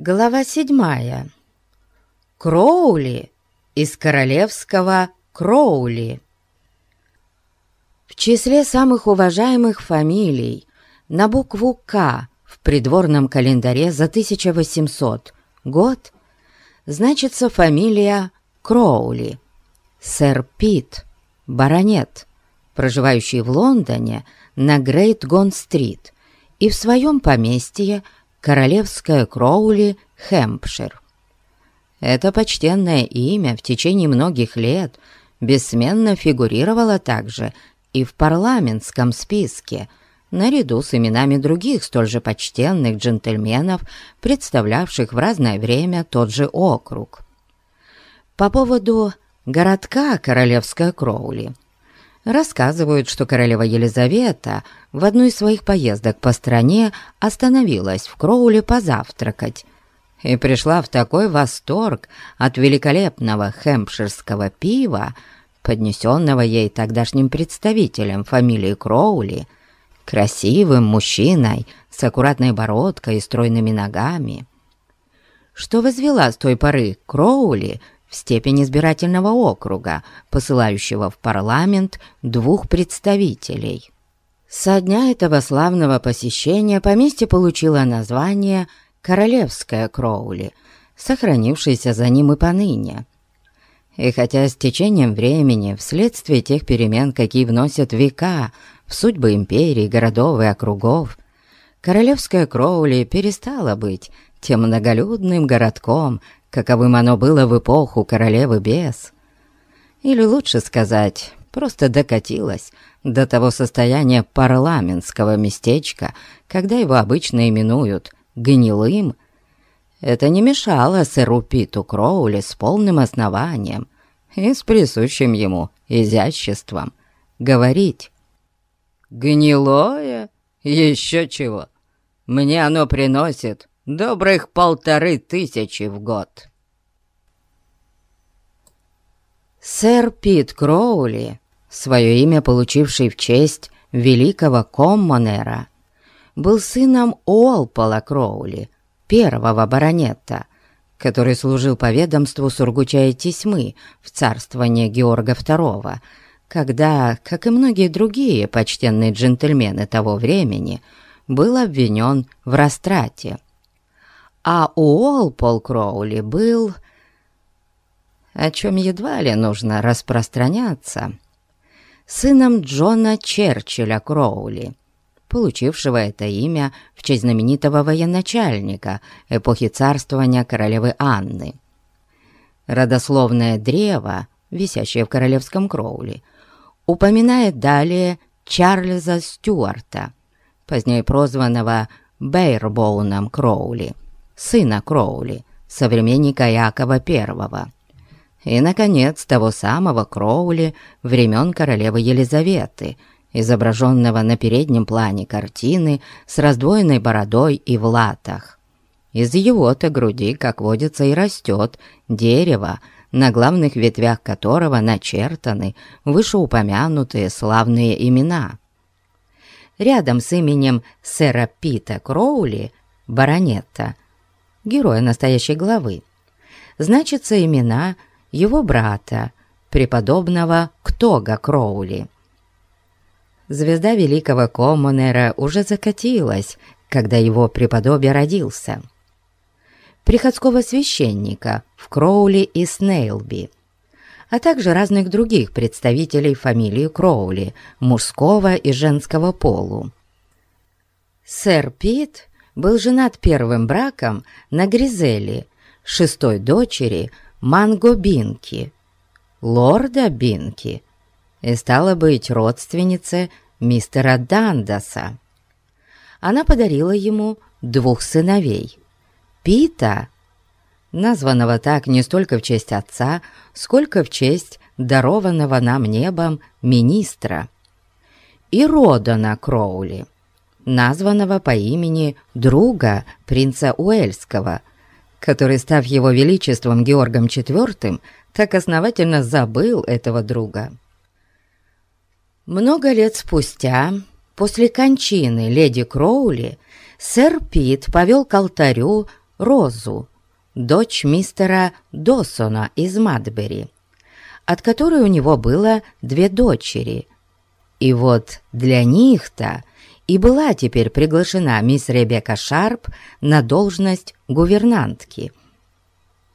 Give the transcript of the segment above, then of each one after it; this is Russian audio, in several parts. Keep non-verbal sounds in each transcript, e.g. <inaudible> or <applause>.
Глава седьмая. Кроули из королевского Кроули. В числе самых уважаемых фамилий на букву «К» в придворном календаре за 1800 год значится фамилия Кроули, сэр Пит, баронет, проживающий в Лондоне на Грейт-Гон-стрит и в своем поместье – Королевская Кроули, Хэмпшир. Это почтенное имя в течение многих лет бессменно фигурировало также и в парламентском списке, наряду с именами других столь же почтенных джентльменов, представлявших в разное время тот же округ. По поводу городка Королевская Кроули – Рассказывают, что королева Елизавета в одну из своих поездок по стране остановилась в Кроуле позавтракать и пришла в такой восторг от великолепного хэмпширского пива, поднесенного ей тогдашним представителем фамилии Кроули, красивым мужчиной с аккуратной бородкой и стройными ногами, что возвела с той поры Кроули в степень избирательного округа, посылающего в парламент двух представителей. Со дня этого славного посещения поместье получило название «Королевское Кроули», сохранившееся за ним и поныне. И хотя с течением времени, вследствие тех перемен, какие вносят века в судьбы империи, городов и округов, Королевское Кроули перестало быть тем многолюдным городком, каковым оно было в эпоху королевы бес. Или лучше сказать, просто докатилось до того состояния парламентского местечка, когда его обычно именуют «гнилым», это не мешало сэру Питу Кроули с полным основанием и с присущим ему изяществом говорить «Гнилое? Еще чего! Мне оно приносит добрых полторы тысячи в год. Сэр Пит Кроули, свое имя получивший в честь великого коммонера, был сыном Уолпола Кроули, первого баронета, который служил по ведомству Сургуча и Тесьмы в царствовании Георга II, когда, как и многие другие почтенные джентльмены того времени, был обвинен в растрате а Уолпол Кроули был, о чем едва ли нужно распространяться, сыном Джона Черчилля Кроули, получившего это имя в честь знаменитого военачальника эпохи царствования королевы Анны. Родословное древо, висящее в королевском Кроули, упоминает далее Чарльза Стюарта, позднее прозванного Бейрбоуном Кроули – сына Кроули, современника Якова I. И, наконец, того самого Кроули времен королевы Елизаветы, изображенного на переднем плане картины с раздвоенной бородой и в латах. Из его-то груди, как водится, и растет дерево, на главных ветвях которого начертаны вышеупомянутые славные имена. Рядом с именем сэра Пита Кроули, баронета – героя настоящей главы, значатся имена его брата, преподобного Ктога Кроули. Звезда великого коммунера уже закатилась, когда его преподобие родился. Приходского священника в Кроули и Снейлби, а также разных других представителей фамилии Кроули, мужского и женского полу. Сэр Пит был женат первым браком на Гризели, шестой дочери Манго Бинки, лорда Бинки, и стала быть родственнице мистера Дандаса. Она подарила ему двух сыновей. Пита, названного так не столько в честь отца, сколько в честь дарованного нам небом министра, и Родана Кроули – названного по имени друга принца Уэльского, который, став его величеством Георгом IV, так основательно забыл этого друга. Много лет спустя, после кончины леди Кроули, сэр Пит повел к алтарю Розу, дочь мистера Досона из Мадбери, от которой у него было две дочери. И вот для них-то и была теперь приглашена мисс Ребекка Шарп на должность гувернантки.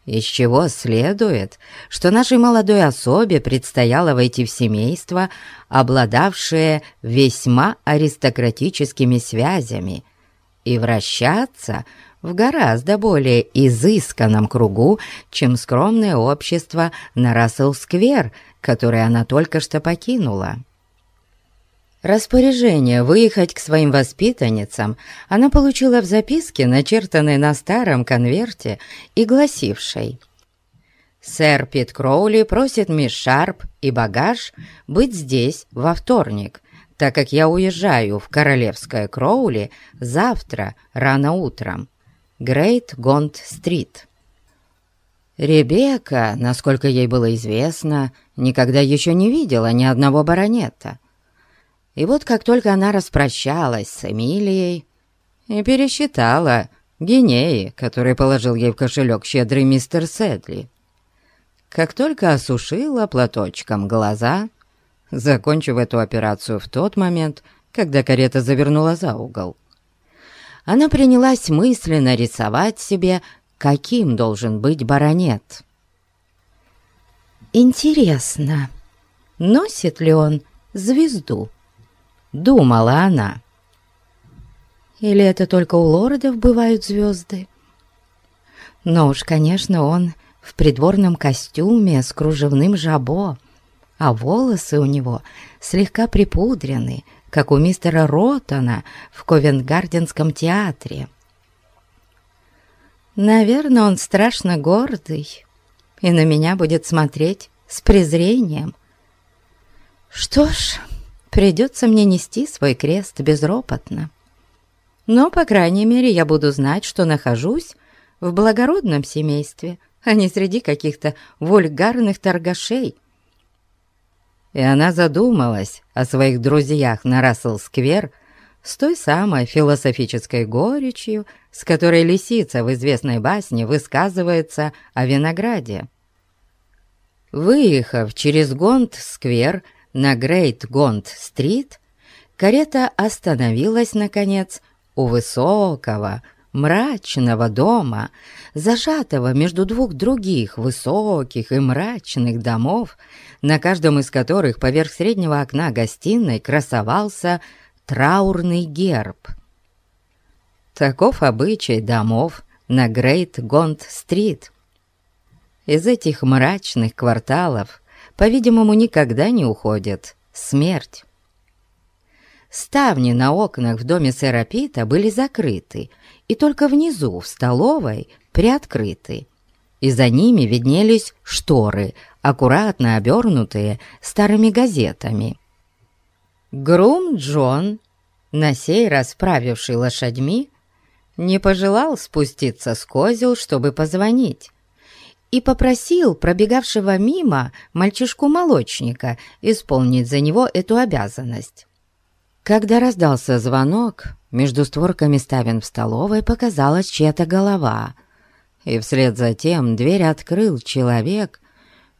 Из чего следует, что нашей молодой особе предстояло войти в семейство, обладавшее весьма аристократическими связями, и вращаться в гораздо более изысканном кругу, чем скромное общество на Рассел-сквер, которое она только что покинула. Распоряжение выехать к своим воспитанницам она получила в записке, начертанной на старом конверте и гласившей «Сэр Пит Кроули просит мисс Шарп и багаж быть здесь во вторник, так как я уезжаю в Королевское Кроули завтра рано утром. Грейт Гонд-стрит». Ребекка, насколько ей было известно, никогда еще не видела ни одного баронета. И вот как только она распрощалась с Эмилией и пересчитала гинеи, которые положил ей в кошелек щедрый мистер Сэдли, как только осушила платочком глаза, закончив эту операцию в тот момент, когда карета завернула за угол, она принялась мысленно рисовать себе, каким должен быть баронет. «Интересно, носит ли он звезду?» Думала она. Или это только у лордов бывают звезды? Но уж, конечно, он в придворном костюме с кружевным жабо, а волосы у него слегка припудрены, как у мистера Ротана в Ковенгарденском театре. Наверное, он страшно гордый и на меня будет смотреть с презрением. Что ж... Придется мне нести свой крест безропотно. Но, по крайней мере, я буду знать, что нахожусь в благородном семействе, а не среди каких-то вульгарных торгашей. И она задумалась о своих друзьях на Рассел-сквер с той самой философической горечью, с которой лисица в известной басне высказывается о винограде. Выехав через Гонд-сквер на Грейт-Гонд-стрит карета остановилась, наконец, у высокого, мрачного дома, зажатого между двух других высоких и мрачных домов, на каждом из которых поверх среднего окна гостиной красовался траурный герб. Таков обычай домов на Грейт-Гонд-стрит. Из этих мрачных кварталов по-видимому, никогда не уходит смерть. Ставни на окнах в доме сэра Пита были закрыты, и только внизу, в столовой, приоткрыты. И за ними виднелись шторы, аккуратно обернутые старыми газетами. Грум Джон, на сей раз правивший лошадьми, не пожелал спуститься с козел, чтобы позвонить, и попросил пробегавшего мимо мальчишку-молочника исполнить за него эту обязанность. Когда раздался звонок, между створками ставен в столовой показалась чья-то голова, и вслед за тем дверь открыл человек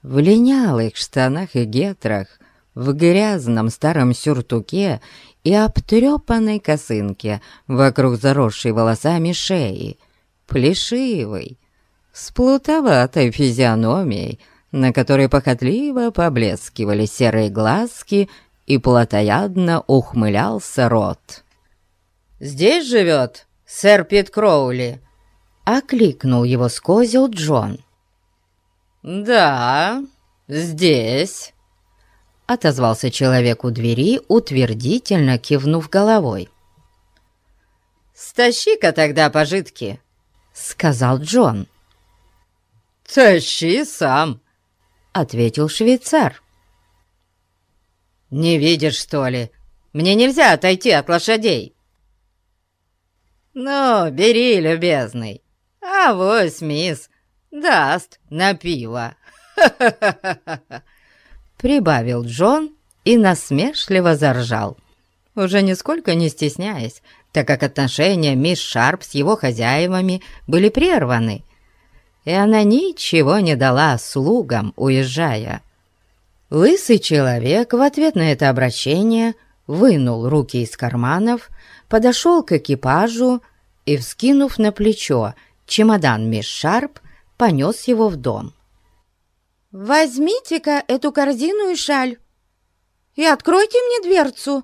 в линялых штанах и гетрах, в грязном старом сюртуке и обтрепанной косынке вокруг заросшей волосами шеи, плешивый, с плутоватой физиономией, на которой похотливо поблескивали серые глазки и плотоядно ухмылялся рот. «Здесь живет сэр Пит Кроули?» — окликнул его с козел Джон. «Да, здесь», — отозвался человек у двери, утвердительно кивнув головой. «Стащи-ка тогда пожитки», — сказал Джон. «Тащи сам», — ответил швейцар. «Не видишь, что ли? Мне нельзя отойти от лошадей». «Ну, бери, любезный, а вось мисс даст на пиво». <laughs> Прибавил Джон и насмешливо заржал, уже нисколько не стесняясь так как отношения мисс Шарп с его хозяевами были прерваны, и она ничего не дала слугам, уезжая. Лысый человек в ответ на это обращение вынул руки из карманов, подошел к экипажу и, вскинув на плечо чемодан мисс Шарп, понес его в дом. «Возьмите-ка эту корзину и шаль и откройте мне дверцу»,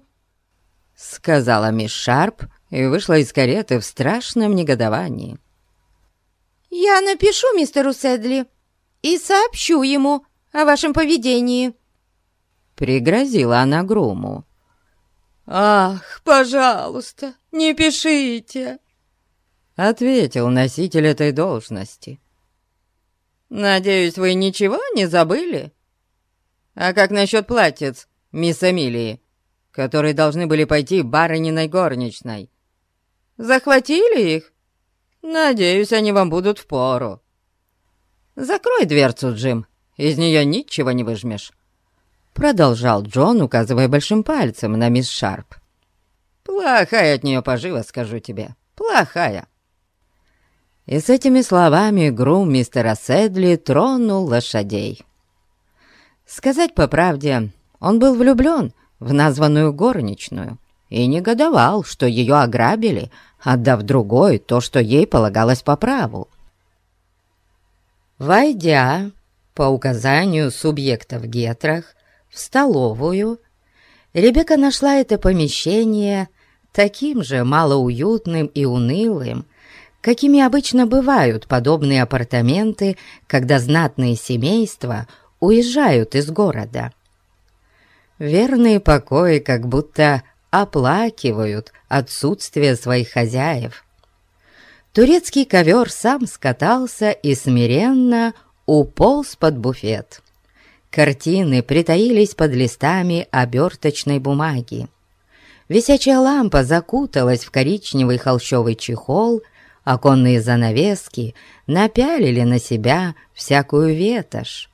— сказала мисс Шарп и вышла из кареты в страшном негодовании. «Я напишу мистеру Седли и сообщу ему о вашем поведении», — пригрозила она Груму. «Ах, пожалуйста, не пишите!» — ответил носитель этой должности. «Надеюсь, вы ничего не забыли? А как насчет платьиц, мисс Эмилии, которые должны были пойти барыниной горничной? Захватили их? Надеюсь, они вам будут впору. Закрой дверцу, Джим, из нее ничего не выжмешь». Продолжал Джон, указывая большим пальцем на мисс Шарп. «Плохая от нее пожива, скажу тебе. Плохая». И с этими словами грум мистера Седли тронул лошадей. Сказать по правде, он был влюблен в названную горничную и негодовал, что ее ограбили, отдав другой то, что ей полагалось по праву. Войдя по указанию субъекта в гетрах в столовую, Ребекка нашла это помещение таким же малоуютным и унылым, какими обычно бывают подобные апартаменты, когда знатные семейства уезжают из города. Верные покои как будто оплакивают отсутствие своих хозяев. Турецкий ковер сам скатался и смиренно уполз под буфет. Картины притаились под листами оберточной бумаги. Висячая лампа закуталась в коричневый холщовый чехол, оконные занавески напялили на себя всякую ветошь.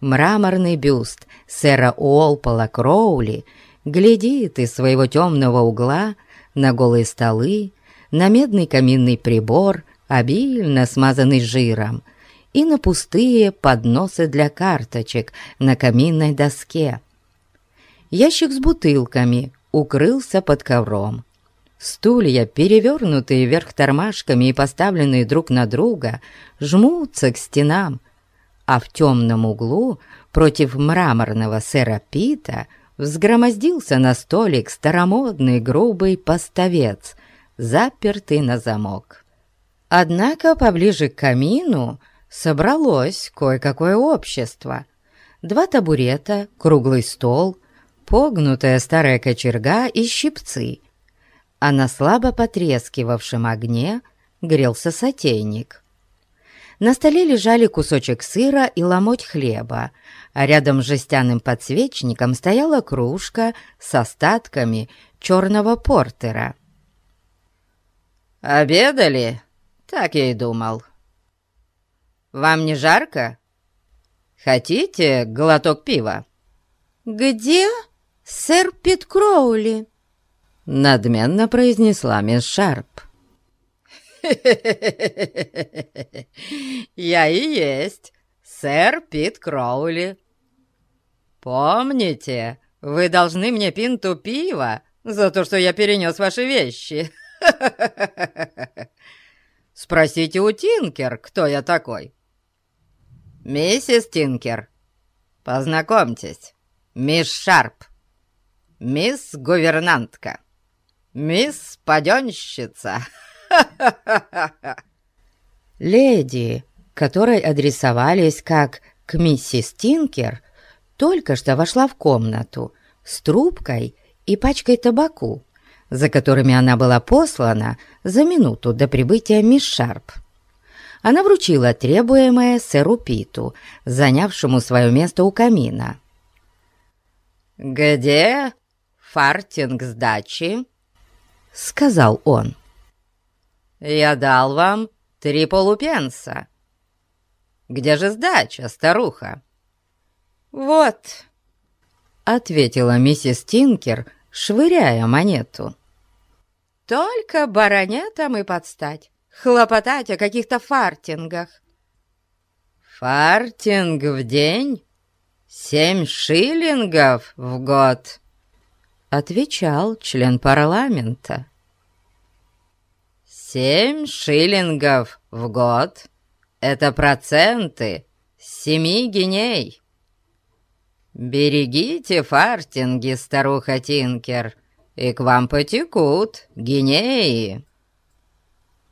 Мраморный бюст сэра Уолпола Кроули глядит из своего темного угла на голые столы, на медный каминный прибор, обильно смазанный жиром, и на пустые подносы для карточек на каминной доске. Ящик с бутылками укрылся под ковром. Стулья, перевернутые вверх тормашками и поставленные друг на друга, жмутся к стенам, а в темном углу против мраморного сэра Пита взгромоздился на столик старомодный грубый поставец, запертый на замок. Однако поближе к камину собралось кое-какое общество. Два табурета, круглый стол, погнутая старая кочерга и щипцы. А на слабо потрескивавшем огне грелся сотейник. На столе лежали кусочек сыра и ломоть хлеба, а рядом с жестяным подсвечником стояла кружка с остатками черного портера. «Обедали?» «Так я и думал», вам не жарко? Хотите глоток пива?» «Где сэр Пит Кроули?» Надменно произнесла мисс Шарп. <laughs> «Я и есть сэр Пит Кроули. Помните, вы должны мне пинту пива за то, что я перенес ваши вещи. <laughs> Спросите у Тинкер, кто я такой. «Миссис Тинкер, познакомьтесь, мисс Шарп, мисс гувернантка, мисс паденщица». <laughs> Леди, которой адресовались как к миссис Тинкер, только что вошла в комнату с трубкой и пачкой табаку, за которыми она была послана за минуту до прибытия мисс Шарп она вручила требуемое сэру Питу, занявшему свое место у камина. «Где фартинг сдачи?» — сказал он. «Я дал вам три полупенса. Где же сдача, старуха?» «Вот», — ответила миссис Тинкер, швыряя монету. Только баронетам и подстать, хлопотать о каких-то фартингах. «Фартинг в день? Семь шиллингов в год?» — отвечал член парламента. «Семь шиллингов в год — это проценты семи геней. Берегите фартинги, старуха Тинкер, и к вам потекут гинеи».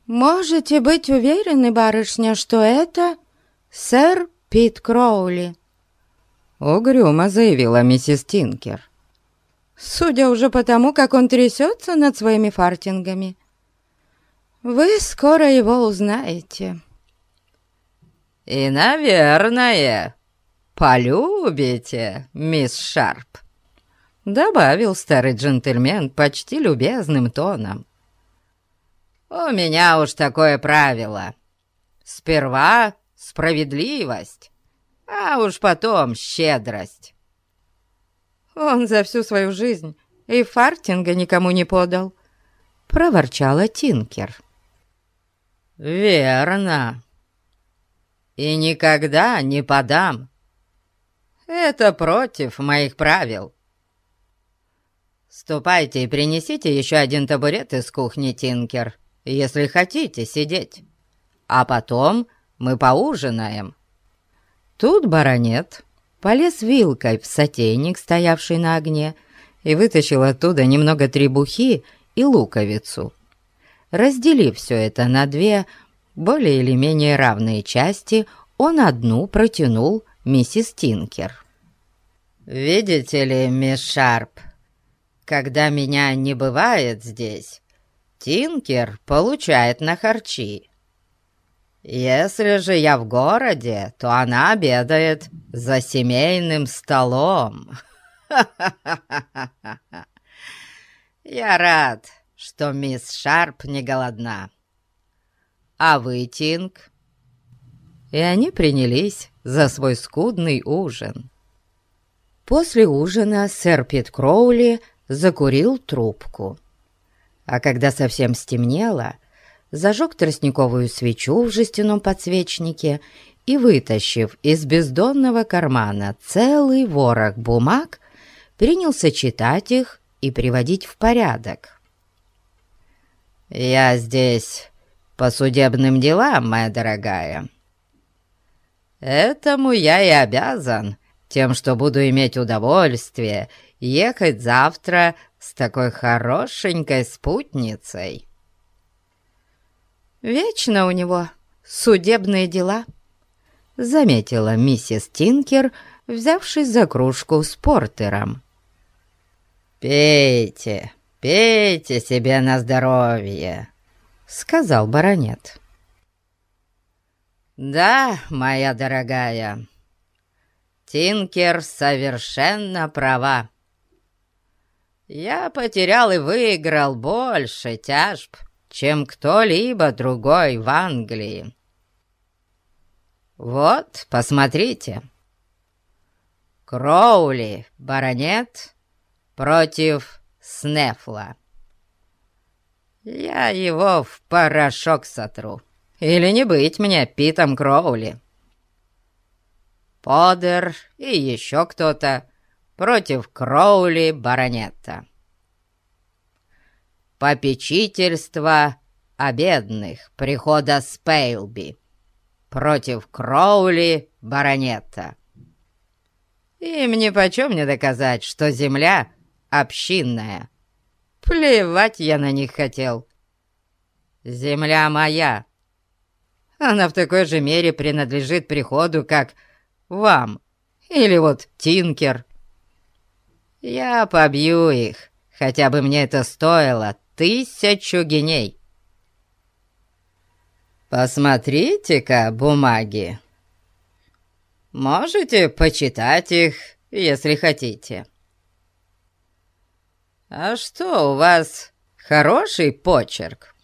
«Можете быть уверены, барышня, что это сэр Пит Кроули», — угрюмо заявила миссис Тинкер. «Судя уже по тому, как он трясется над своими фартингами, вы скоро его узнаете». «И, наверное, полюбите, мисс Шарп», — добавил старый джентльмен почти любезным тоном. «У меня уж такое правило. Сперва справедливость, а уж потом щедрость». «Он за всю свою жизнь и фартинга никому не подал», — проворчала Тинкер. «Верно. И никогда не подам. Это против моих правил. Ступайте и принесите еще один табурет из кухни, Тинкер, если хотите сидеть. А потом мы поужинаем». Тут баронет полез вилкой в сотейник, стоявший на огне, и вытащил оттуда немного требухи и луковицу. Разделив все это на две более или менее равные части, он одну протянул миссис Тинкер. «Видите ли, мисс Шарп, когда меня не бывает здесь, Тинкер получает на харчи. Если же я в городе, то она обедает за семейным столом. <laughs> Я рад, что мисс Шарп не голодна. А вы, Тинг?» И они принялись за свой скудный ужин. После ужина сэр Пит Кроули закурил трубку. А когда совсем стемнело, зажег тростниковую свечу в жестяном подсвечнике и, вытащив из бездонного кармана целый ворох бумаг, принялся читать их и приводить в порядок. «Я здесь по судебным делам, моя дорогая. Этому я и обязан тем, что буду иметь удовольствие ехать завтра с такой хорошенькой спутницей». «Вечно у него судебные дела», — заметила миссис Тинкер, взявшись за кружку с портером. «Пейте, «Пейте себе на здоровье», — сказал баронет. «Да, моя дорогая, Тинкер совершенно права. Я потерял и выиграл больше тяжб, чем кто-либо другой в Англии. Вот, посмотрите. Кроули, баронет, против Снефла. Я его в порошок сотру. Или не быть мне Питом Кроули. Подер и еще кто-то против Кроули баронета. Попечительство о бедных прихода Спейлби против Кроули баронета. Им нипочем не доказать, что земля общинная. Плевать я на них хотел. Земля моя. Она в такой же мере принадлежит приходу, как вам или вот Тинкер. Я побью их, хотя бы мне это стоило тысячу геней. Посмотрите-ка бумаги. Можете почитать их, если хотите. «А что, у вас хороший почерк?»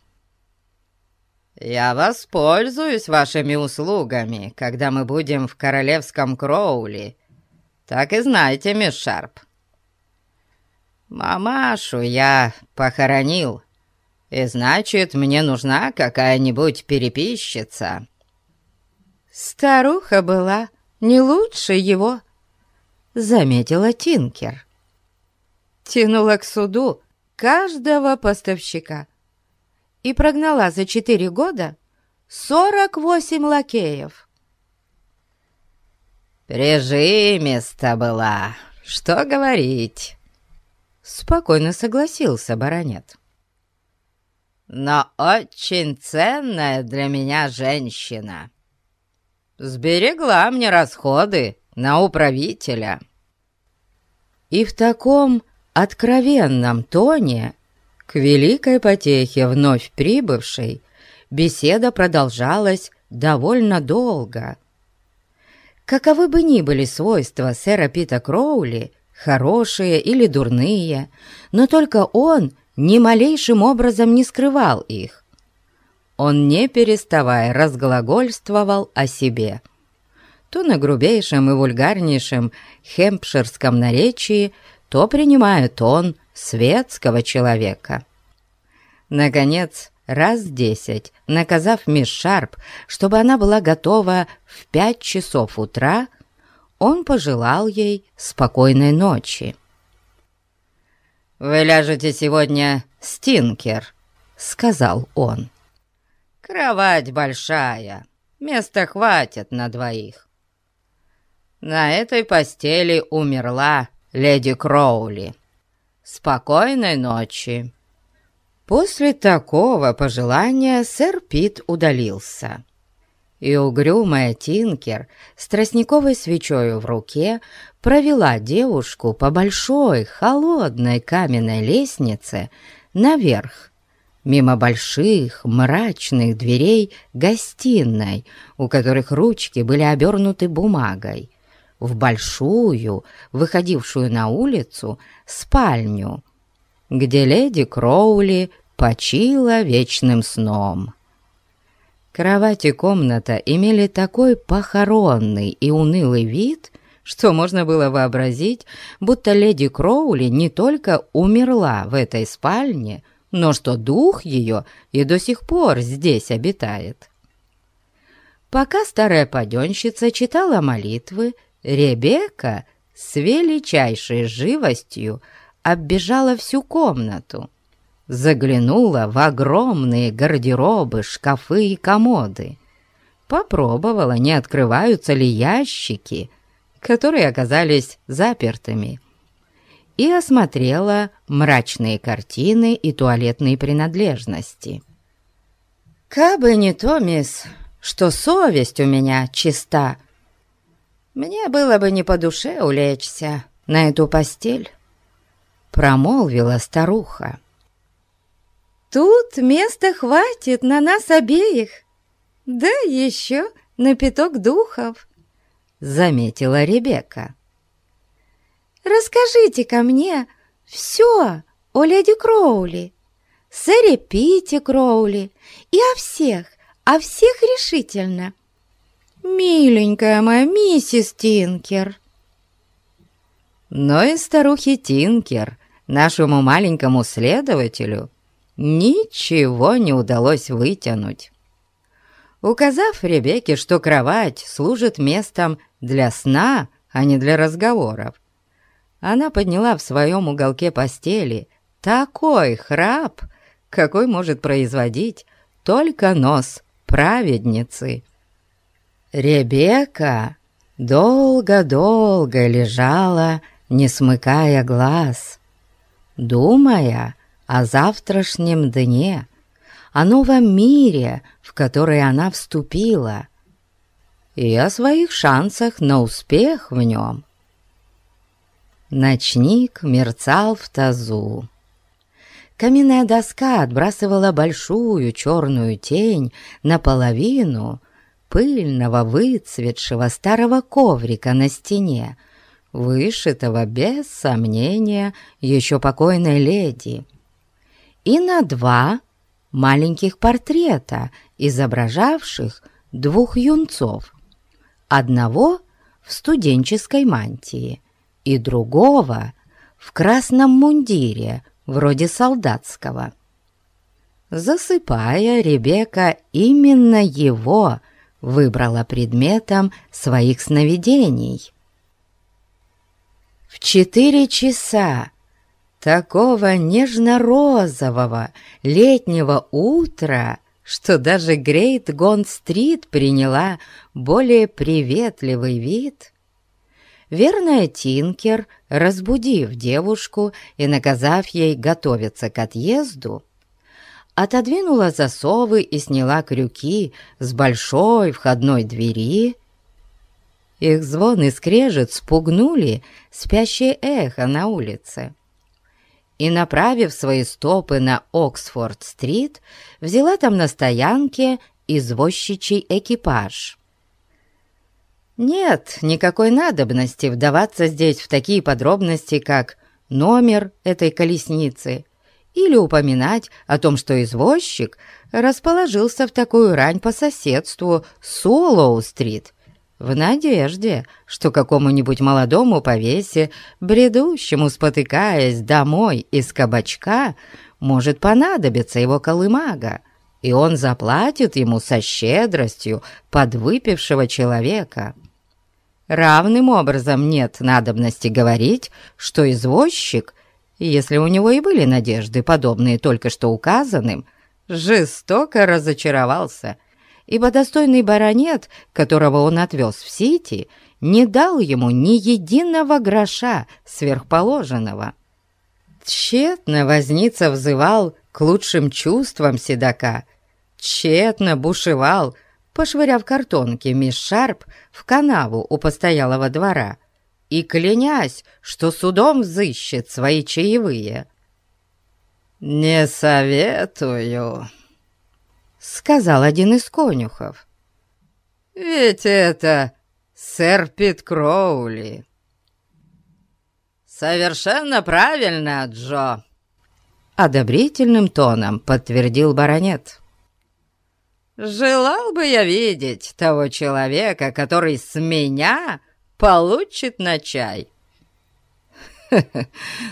«Я воспользуюсь вашими услугами, когда мы будем в королевском Кроули. Так и знайте, мисс Шарп. Мамашу я похоронил, и значит, мне нужна какая-нибудь переписчица». «Старуха была не лучше его», — заметила Тинкер. Тянула к суду каждого поставщика и прогнала за четыре года сорок восемь лакеев. «Прижимиста была, что говорить?» Спокойно согласился баронет. «Но очень ценная для меня женщина. Сберегла мне расходы на управителя». И в таком откровенном тоне, к великой потехе вновь прибывшей, беседа продолжалась довольно долго — Каковы бы ни были свойства сэра Пита Кроули, хорошие или дурные, но только он ни малейшим образом не скрывал их. Он, не переставая, разглагольствовал о себе. То на грубейшем и вульгарнейшем хемпширском наречии, то принимая тон светского человека. Наконец, раз десять, наказав мисс Шарп, чтобы она была готова в пять часов утра, он пожелал ей спокойной ночи. «Вы ляжете сегодня, Стинкер», — сказал он. «Кровать большая, места хватит на двоих. На этой постели умерла леди Кроули. Спокойной ночи». После такого пожелания сэр Пит удалился. И угрюмая Тинкер с тростниковой свечою в руке провела девушку по большой, холодной каменной лестнице наверх, мимо больших, мрачных дверей гостиной, у которых ручки были обернуты бумагой, в большую, выходившую на улицу, спальню, где леди Кроули почила вечным сном. Кровать и комната имели такой похоронный и унылый вид, что можно было вообразить, будто леди Кроули не только умерла в этой спальне, но что дух ее и до сих пор здесь обитает. Пока старая паденщица читала молитвы, Ребекка с величайшей живостью оббежала всю комнату, заглянула в огромные гардеробы, шкафы и комоды. Попробовала, не открываются ли ящики, которые оказались запертыми, и осмотрела мрачные картины и туалетные принадлежности. «Кабы не то, мисс, что совесть у меня чиста, мне было бы не по душе улечься на эту постель», — промолвила старуха. Тут места хватит на нас обеих, да еще на пяток духов», — заметила Ребекка. «Расскажите-ка мне все о леди Кроули, сэре Питте Кроули и о всех, о всех решительно. Миленькая моя миссис Тинкер». Но и старухе Тинкер, нашему маленькому следователю, — ничего не удалось вытянуть. Указав Ребекке, что кровать служит местом для сна, а не для разговоров, она подняла в своем уголке постели такой храп, какой может производить только нос праведницы. Ребекка долго-долго лежала, не смыкая глаз, думая о завтрашнем дне, о новом мире, в который она вступила, и о своих шансах на успех в нем. Ночник мерцал в тазу. Каменная доска отбрасывала большую черную тень наполовину пыльного выцветшего старого коврика на стене, вышитого, без сомнения, еще покойной леди и на два маленьких портрета, изображавших двух юнцов. Одного в студенческой мантии и другого в красном мундире, вроде солдатского. Засыпая, Ребекка именно его выбрала предметом своих сновидений. В четыре часа такого нежно-розового летнего утра, что даже Грейт Гонд-стрит приняла более приветливый вид, верная Тинкер, разбудив девушку и наказав ей готовиться к отъезду, отодвинула засовы и сняла крюки с большой входной двери. Их звон и скрежет спугнули спящее эхо на улице. И, направив свои стопы на Оксфорд-стрит, взяла там на стоянке извозчичий экипаж. Нет никакой надобности вдаваться здесь в такие подробности, как номер этой колесницы — или упоминать о том, что извозчик расположился в такую рань по соседству с Уоллоу-стрит, в надежде, что какому-нибудь молодому повесе, бредущему, спотыкаясь домой из кабачка, может понадобиться его колымага, и он заплатит ему со щедростью подвыпившего человека. Равным образом нет надобности говорить, что извозчик если у него и были надежды, подобные только что указанным, жестоко разочаровался, ибо достойный баронет, которого он отвез в Сити, не дал ему ни единого гроша сверхположенного. Тщетно возница взывал к лучшим чувствам седока, тщетно бушевал, пошвыряв картонки мисс Шарп в канаву у постоялого двора, и клянясь, что судом взыщет свои чаевые. «Не советую», — сказал один из конюхов. «Ведь это сэр Пит Кроули». «Совершенно правильно, Джо», — одобрительным тоном подтвердил баронет. «Желал бы я видеть того человека, который с меня получит на чай. <laughs>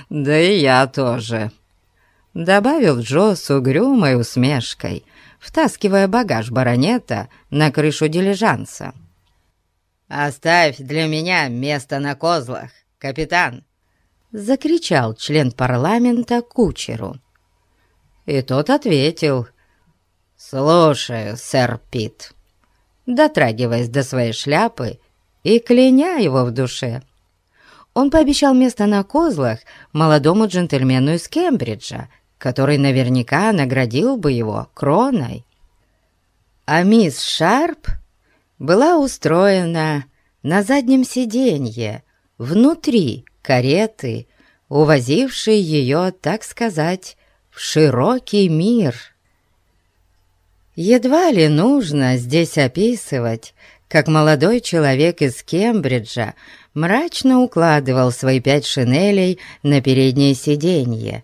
«Да и я тоже», — добавил Джо с угрюмой усмешкой, втаскивая багаж баронета на крышу дилижанса. «Оставь для меня место на козлах, капитан!» — закричал член парламента кучеру. И тот ответил «Слушаю, сэр Пит», дотрагиваясь до своей шляпы и кляня его в душе. Он пообещал место на козлах молодому джентльмену из Кембриджа, который наверняка наградил бы его кроной. А мисс Шарп была устроена на заднем сиденье, внутри кареты, увозившей ее, так сказать, в широкий мир. Едва ли нужно здесь описывать, как молодой человек из Кембриджа мрачно укладывал свои пять шинелей на переднее сиденье,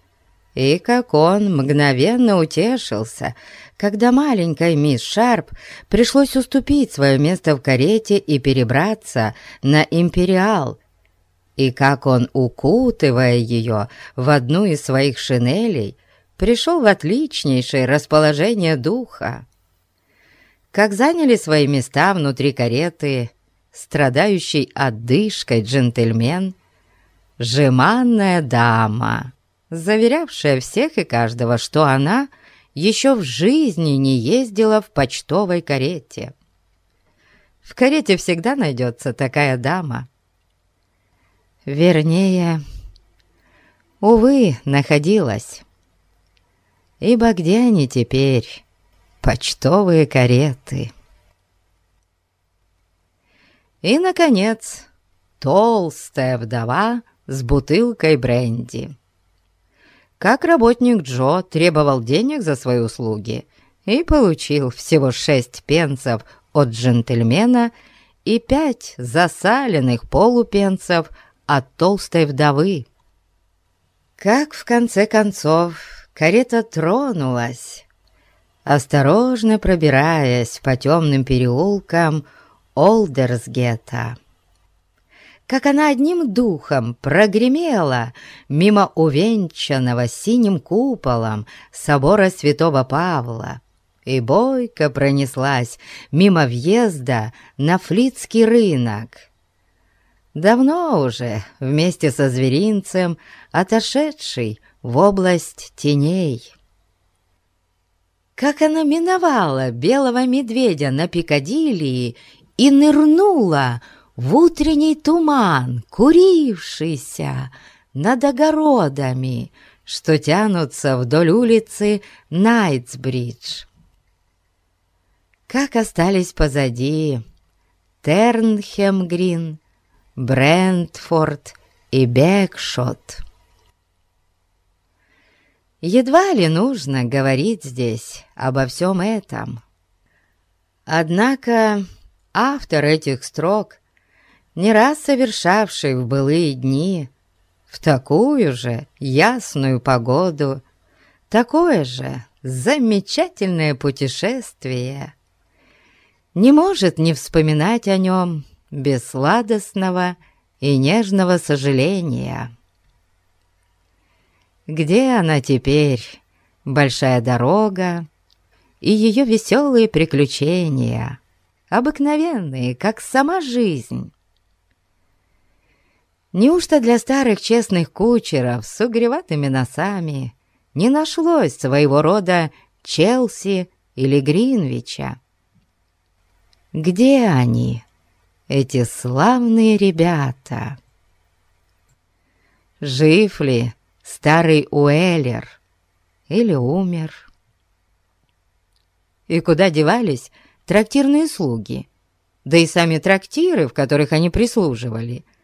и как он мгновенно утешился, когда маленькой мисс Шарп пришлось уступить свое место в карете и перебраться на «Империал», и как он, укутывая ее в одну из своих шинелей, пришел в отличнейшее расположение духа как заняли свои места внутри кареты страдающий отдышкой джентльмен, жеманная дама, заверявшая всех и каждого, что она еще в жизни не ездила в почтовой карете. В карете всегда найдется такая дама. Вернее, увы, находилась. Ибо где они теперь? Почтовые кареты. И, наконец, толстая вдова с бутылкой бренди. Как работник Джо требовал денег за свои услуги и получил всего шесть пенсов от джентльмена и пять засаленных полупенсов от толстой вдовы. Как в конце концов карета тронулась, осторожно пробираясь по темным переулкам Олдерсгета. как она одним духом прогремела мимо увенчанного синим куполом собора святого Павла и бойко пронеслась мимо въезда на Флицкий рынок. Давно уже вместе со зверинцем отошедший в область теней. Как она миновала белого медведя на Пикадилли и нырнула в утренний туман, курившийся над огородами, что тянутся вдоль улицы Найтсбридж. Как остались позади Тернхем-Грин, Брентфорд и Бекшот. Едва ли нужно говорить здесь обо всем этом. Однако автор этих строк не раз совершавший в былые дни, в такую же ясную погоду, такое же замечательное путешествие, не может не вспоминать о нем без сладостного и нежного сожаления. Где она теперь, большая дорога и ее веселые приключения, обыкновенные, как сама жизнь? Неужто для старых честных кучеров с угреватыми носами не нашлось своего рода Челси или Гринвича? Где они, эти славные ребята? Жив ли старый Уэллер или умер? И куда девались трактирные слуги, да и сами трактиры, в которых они прислуживали –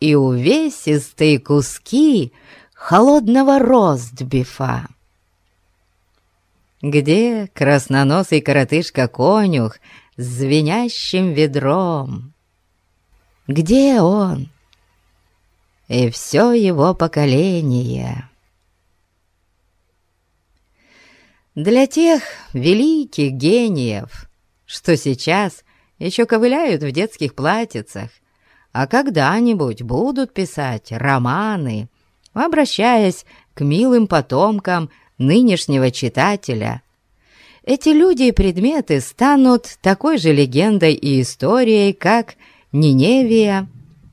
и увесистые куски холодного ростбифа. Где красноносый коротышка-конюх с звенящим ведром? Где он? И все его поколение. Для тех великих гениев, что сейчас еще ковыляют в детских платьицах а когда-нибудь будут писать романы, обращаясь к милым потомкам нынешнего читателя. Эти люди и предметы станут такой же легендой и историей, как Ниневия,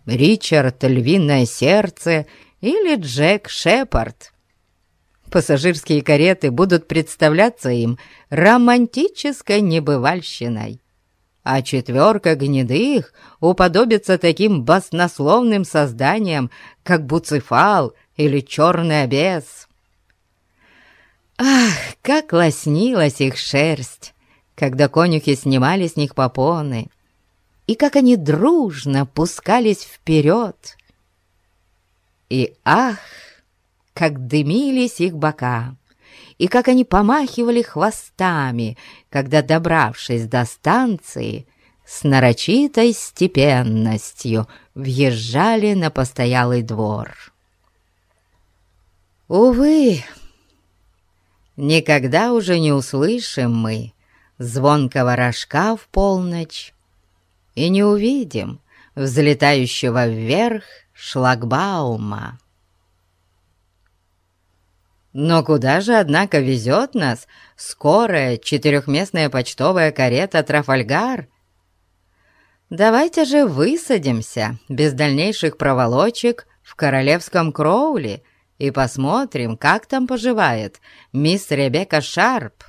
Ричард Львиное Сердце или Джек Шепард. Пассажирские кареты будут представляться им романтической небывальщиной а четверка гнедых уподобится таким баснословным созданиям, как Буцефал или Черный обес. Ах, как лоснилась их шерсть, когда конюхи снимали с них попоны, и как они дружно пускались вперед. И ах, как дымились их бока! и как они помахивали хвостами, когда, добравшись до станции, с нарочитой степенностью въезжали на постоялый двор. Увы, никогда уже не услышим мы звонкого рожка в полночь и не увидим взлетающего вверх шлагбаума. Но куда же, однако, везет нас скорая четырехместная почтовая карета «Трафальгар»? Давайте же высадимся без дальнейших проволочек в королевском Кроули и посмотрим, как там поживает мисс Ребекка Шарп.